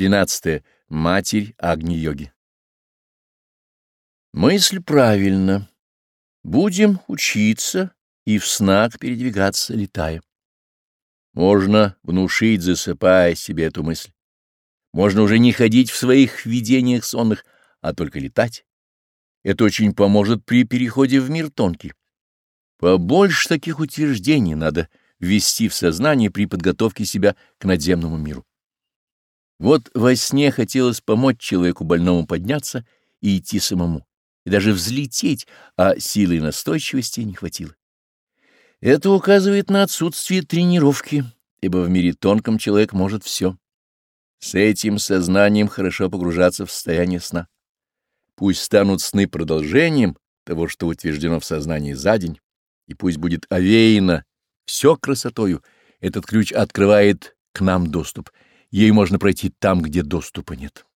13. Матерь Агни-йоги. Мысль правильна. Будем учиться и в снах передвигаться, летая. Можно внушить, засыпая себе эту мысль. Можно уже не ходить в своих видениях сонных, а только летать. Это очень поможет при переходе в мир тонкий. Побольше таких утверждений надо ввести в сознание при подготовке себя к надземному миру. Вот во сне хотелось помочь человеку больному подняться и идти самому, и даже взлететь, а силы и настойчивости не хватило. Это указывает на отсутствие тренировки, ибо в мире тонком человек может все. С этим сознанием хорошо погружаться в состояние сна. Пусть станут сны продолжением того, что утверждено в сознании за день, и пусть будет овеяно все красотою, этот ключ открывает к нам доступ — Ей можно пройти там, где доступа нет.